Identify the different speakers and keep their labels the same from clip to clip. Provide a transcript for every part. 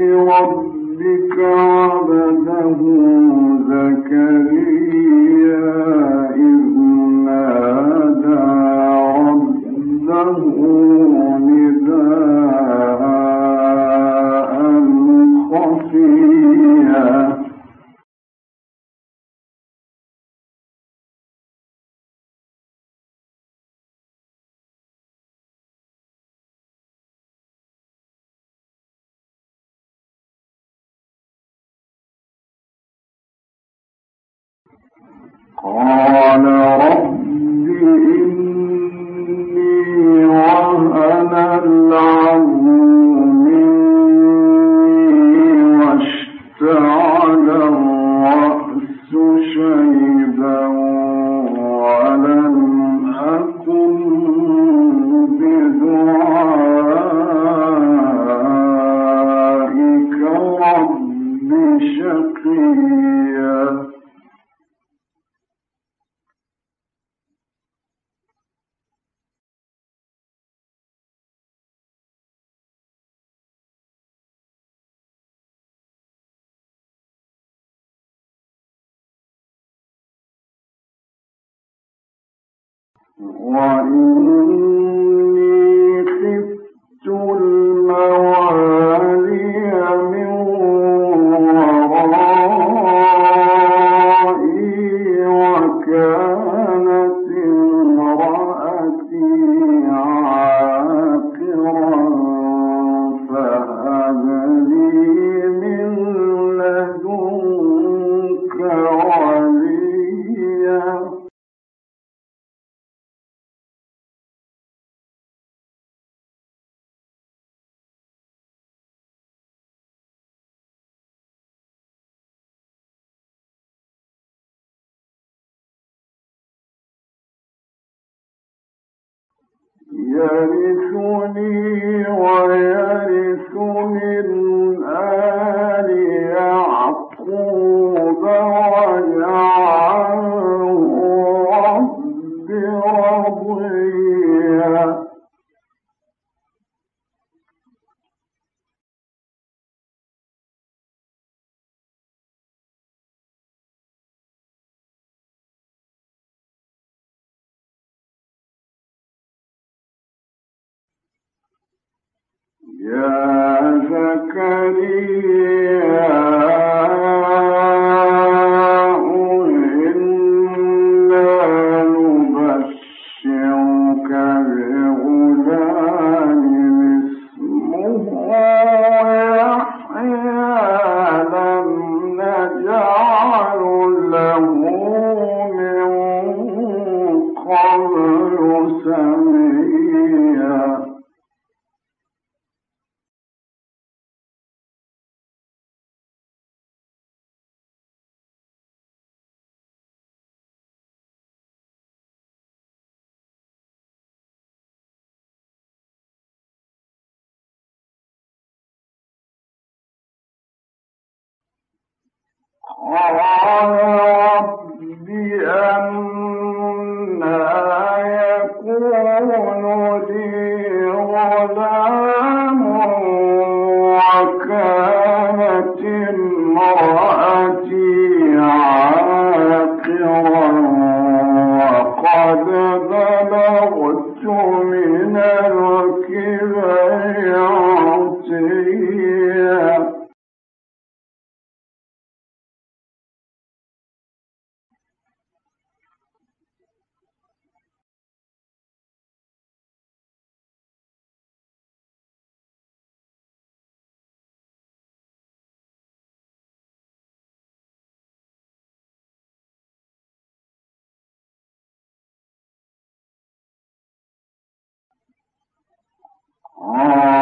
Speaker 1: ربك عبده زكريا إذ نداء ويعقوب ويعقوب قال رب أن هو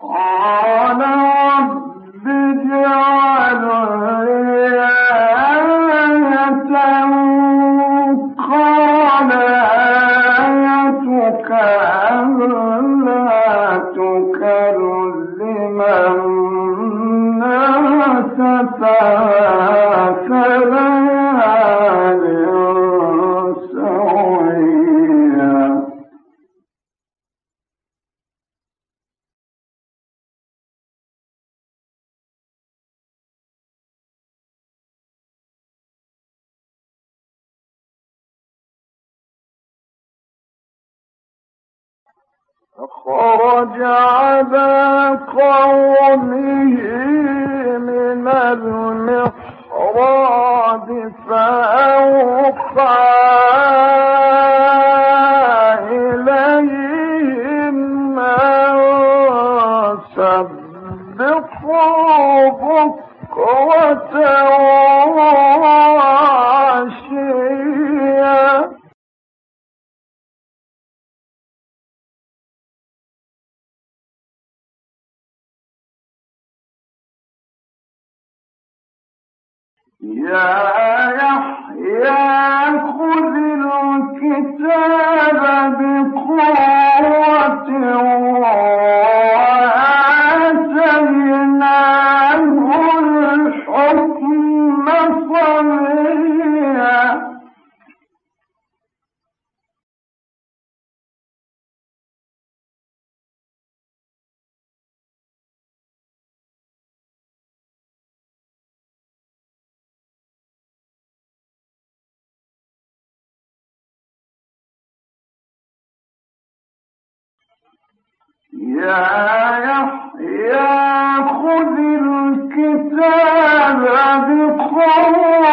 Speaker 2: خرج على قومه يا يحيى الكتاب بقوة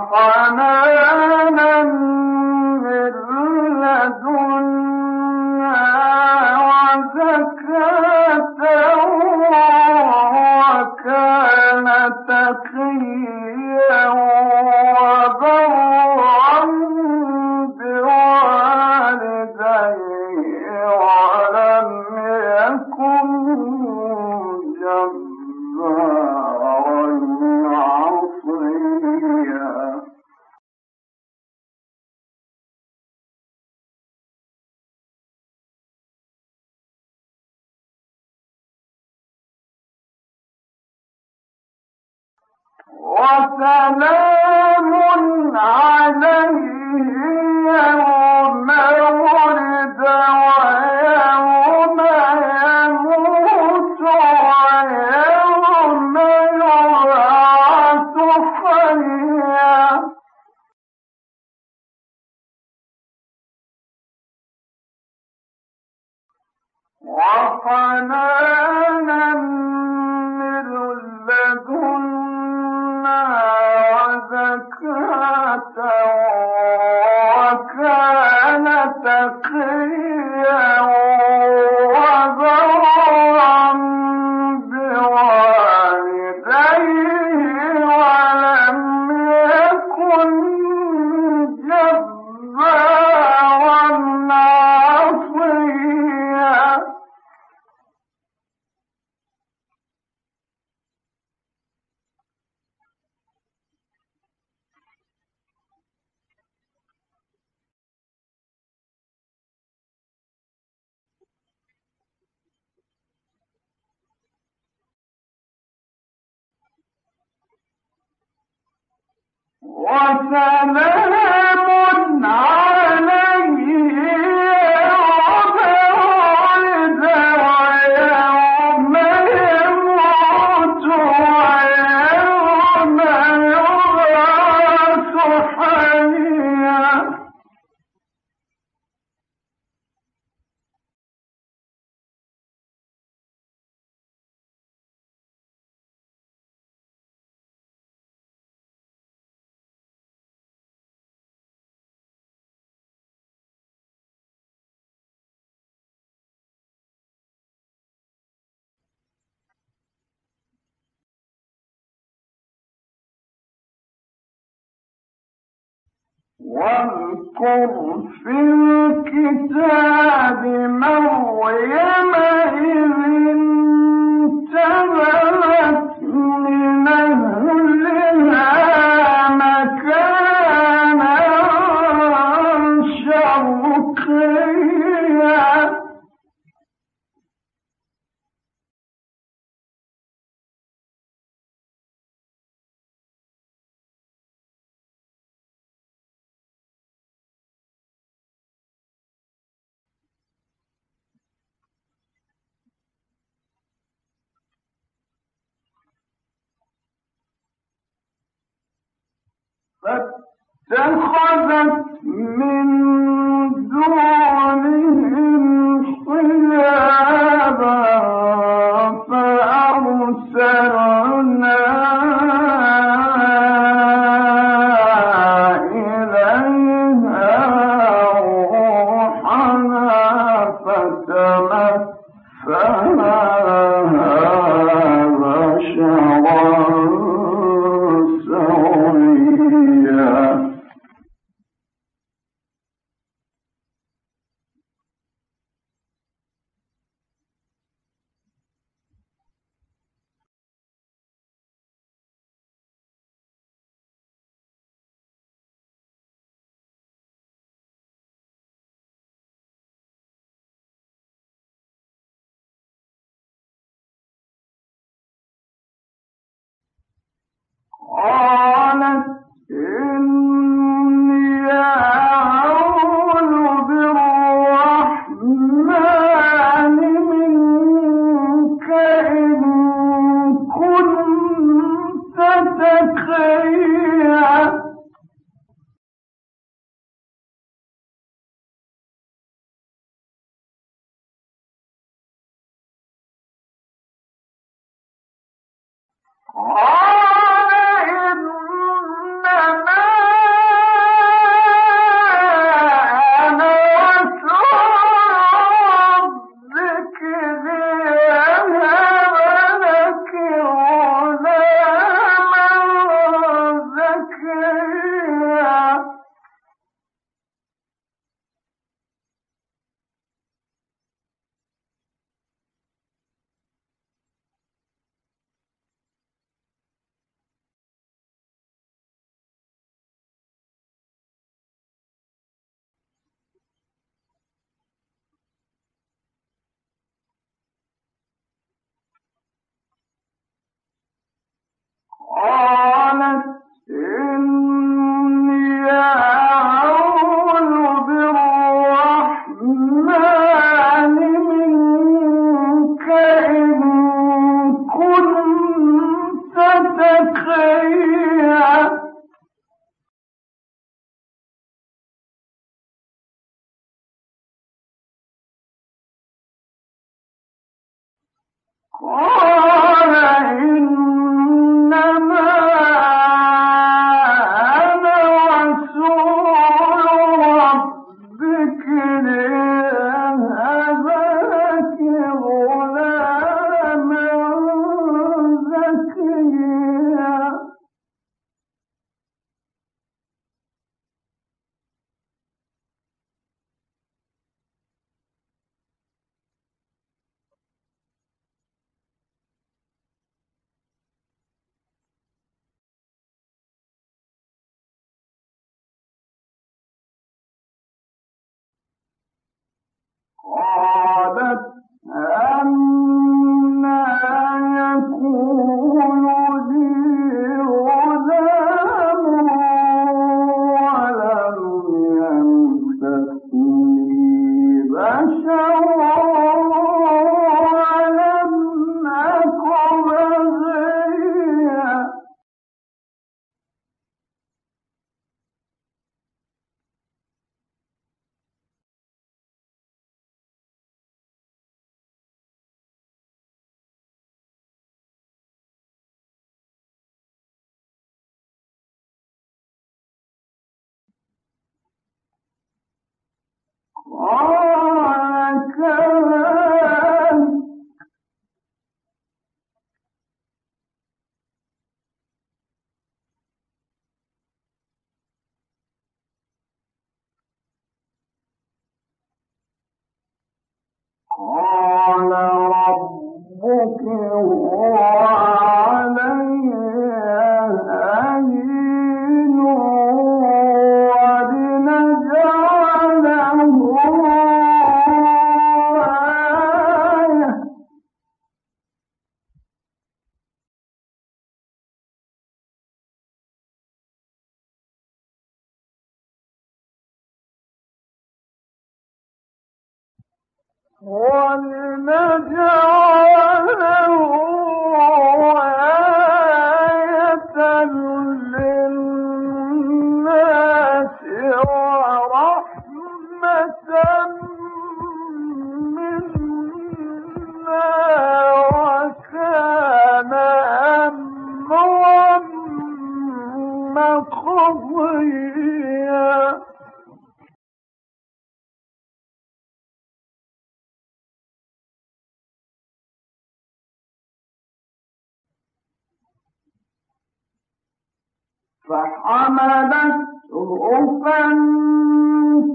Speaker 2: وسلام وسلام واذكر الكتاب مريم فاتخذت من دونهم all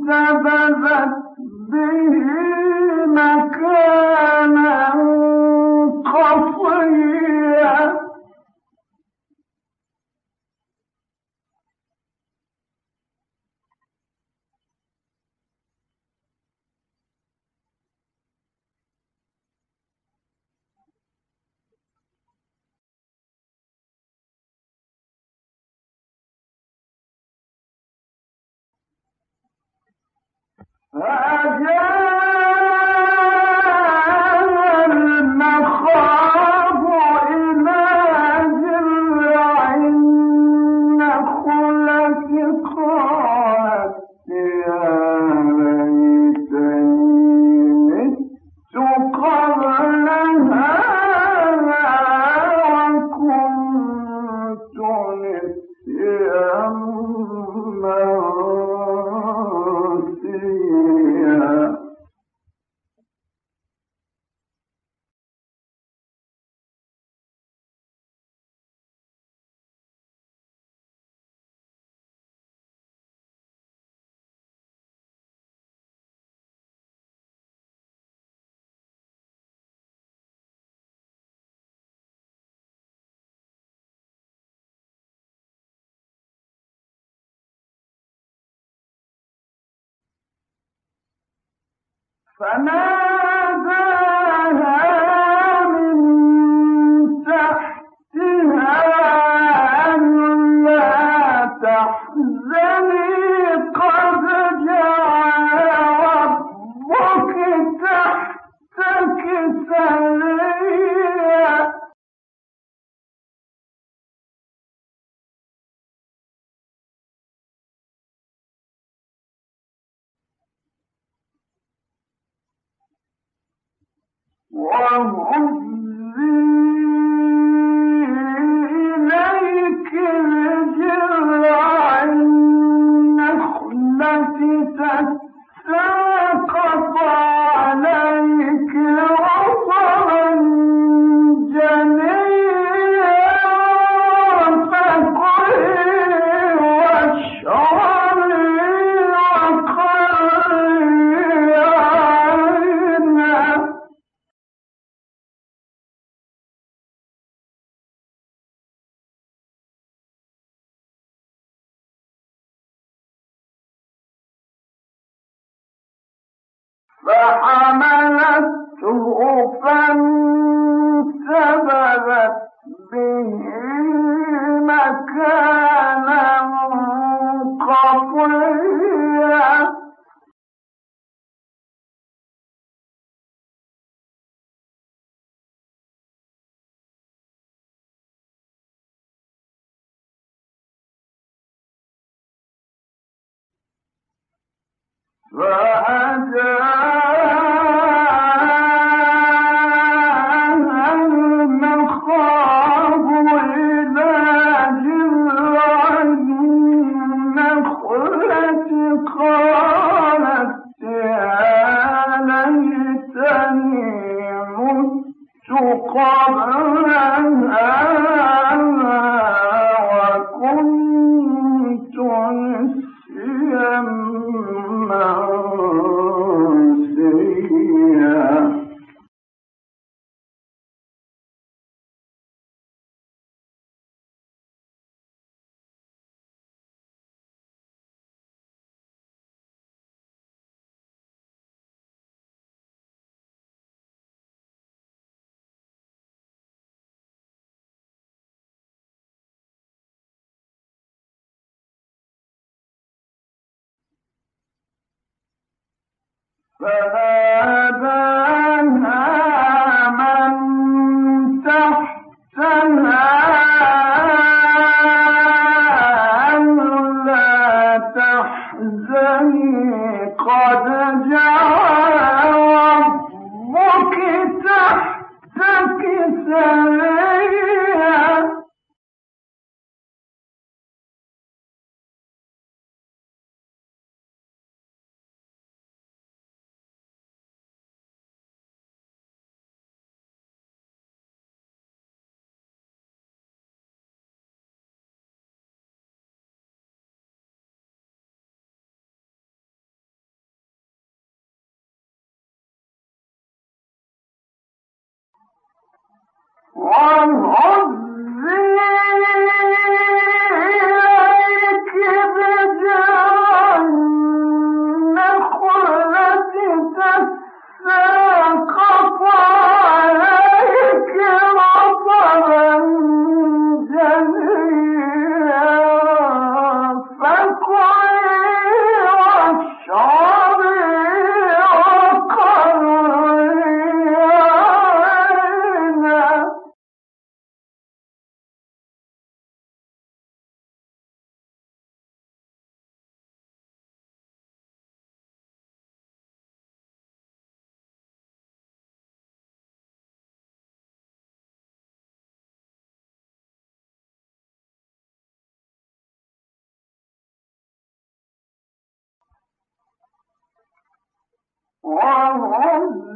Speaker 2: فانتبذت به مكانا فناداها فحملته فانتبذت به مكانا قصيا وكنت فهذا on, on. وهم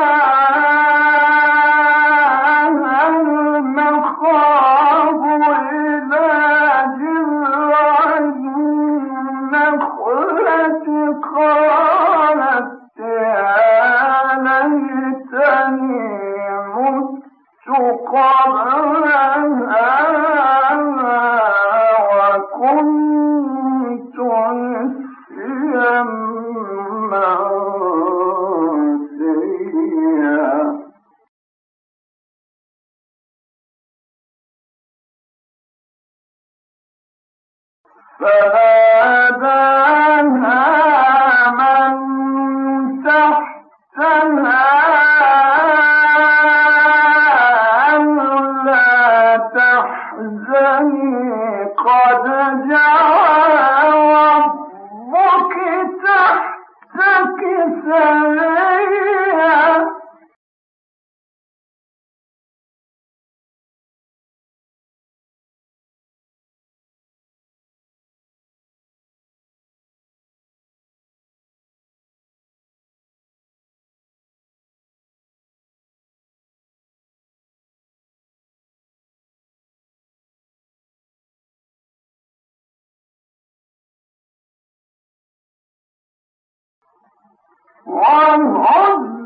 Speaker 2: One horse?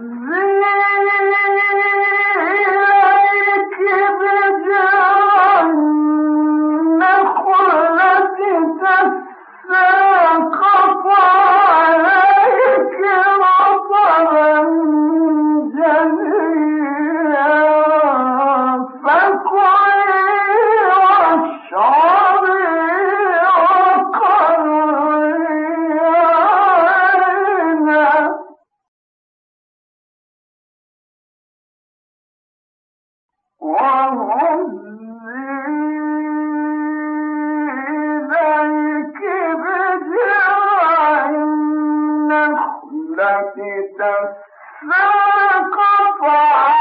Speaker 2: فقط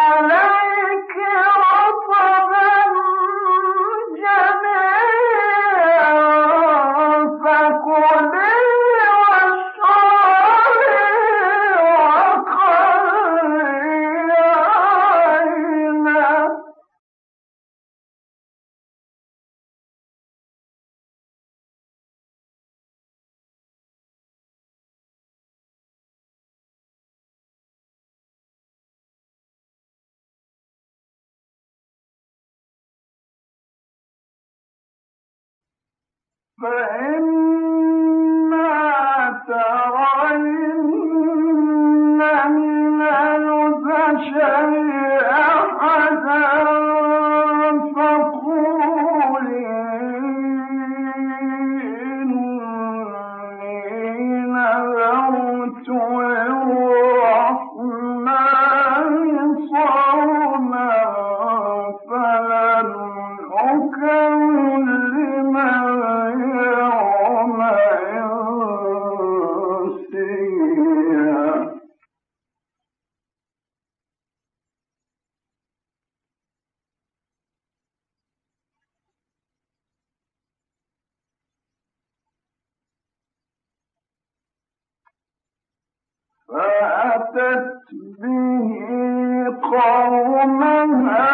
Speaker 2: فأتت به قومها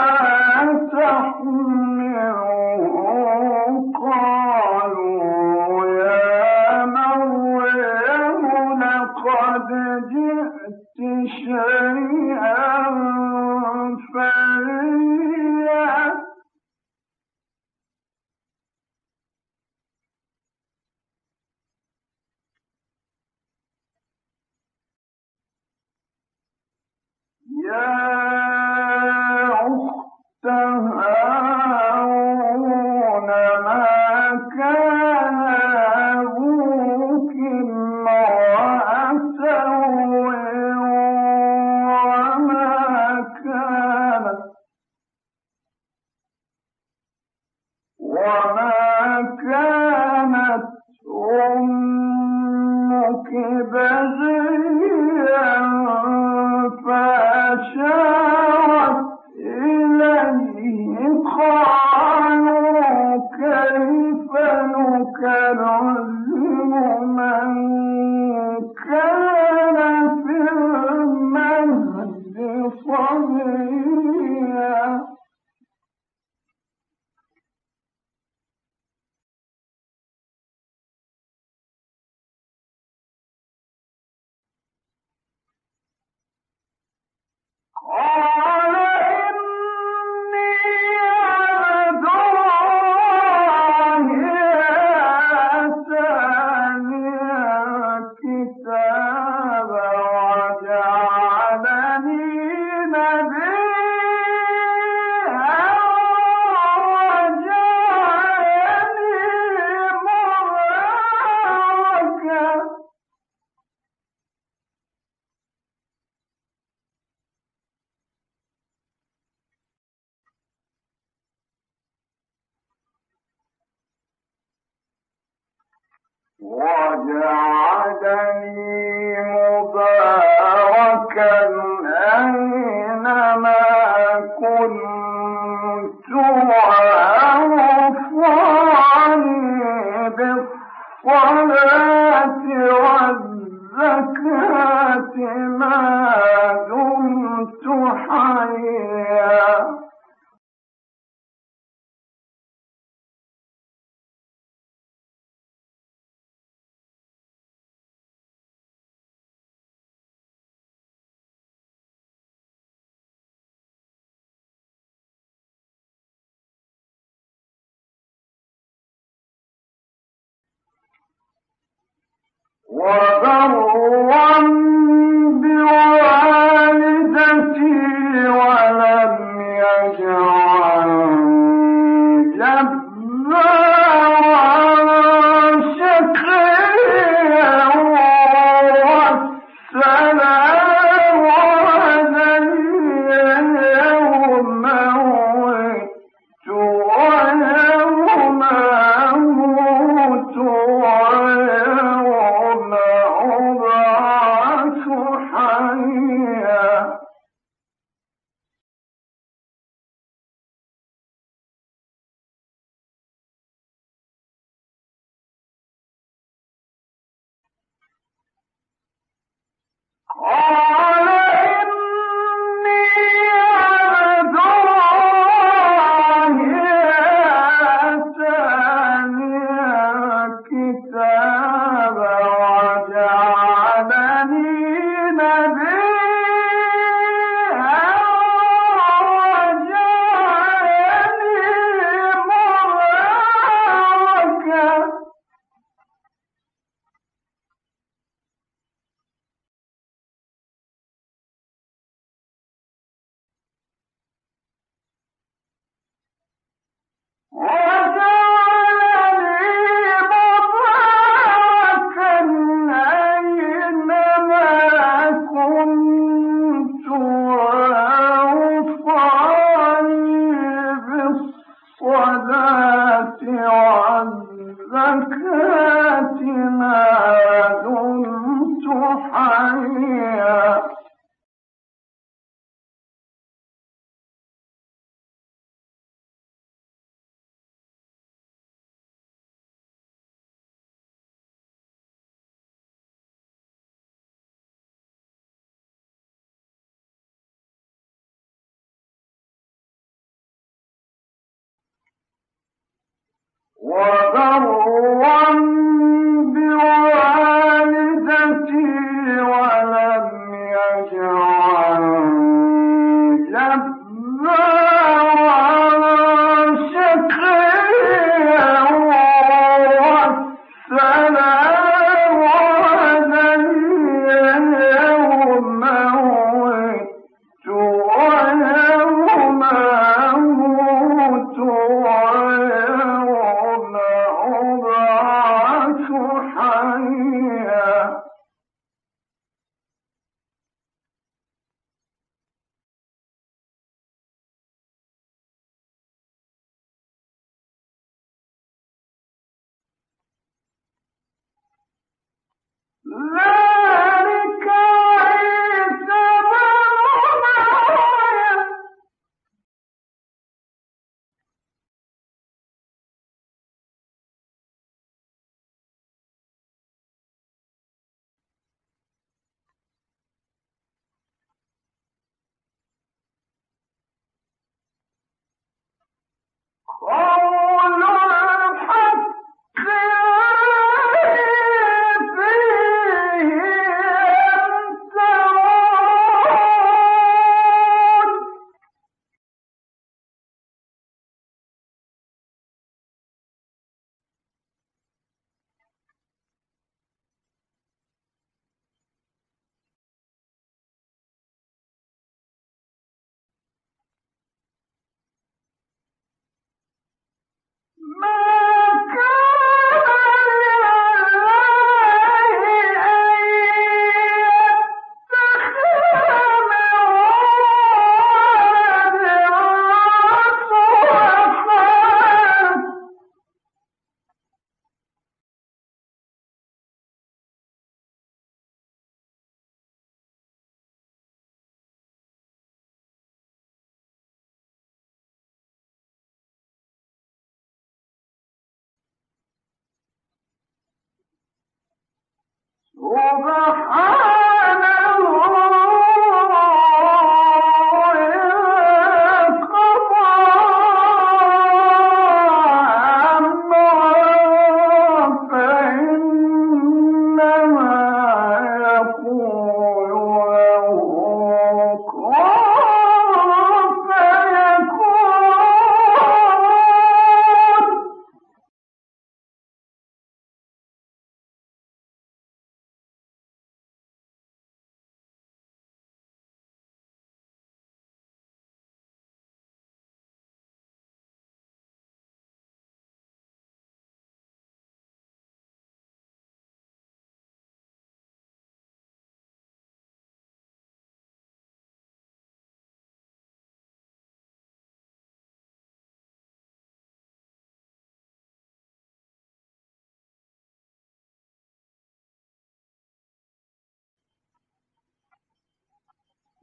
Speaker 2: وَغَفَرَ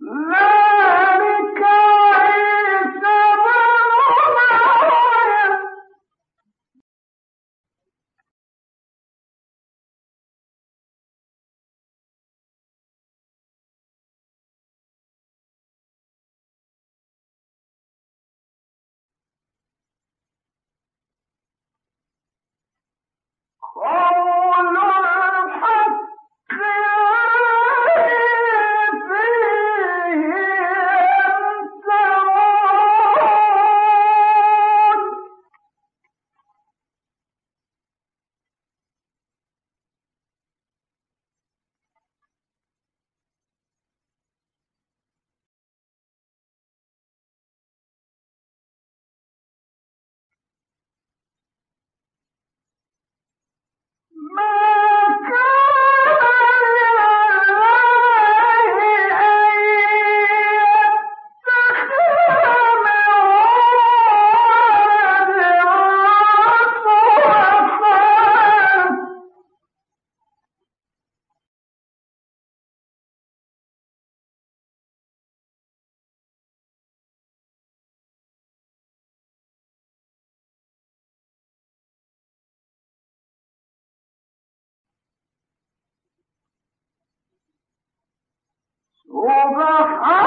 Speaker 2: لا! Oh,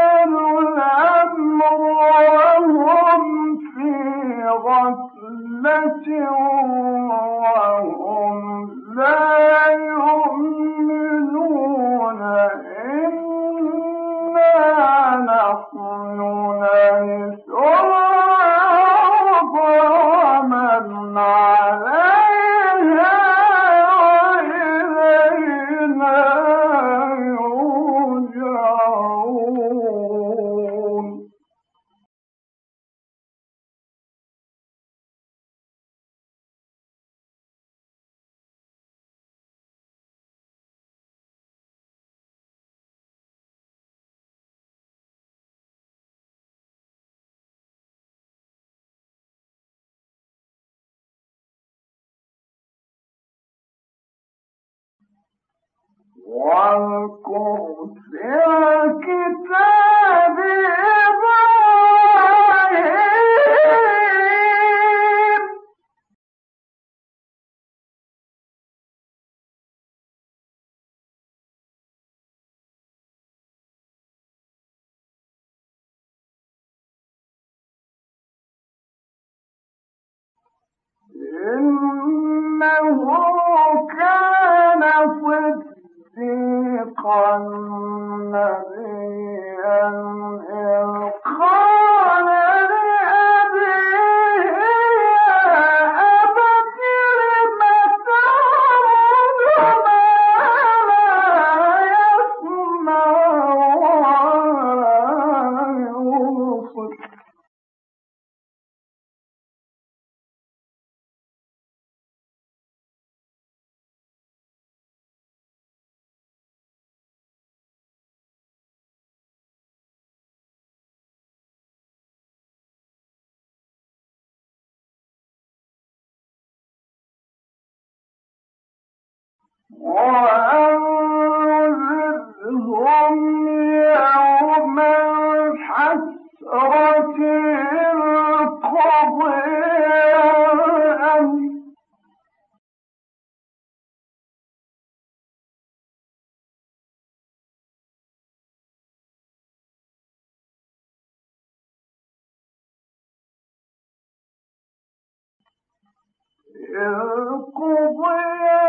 Speaker 2: إنه صديقا غفلة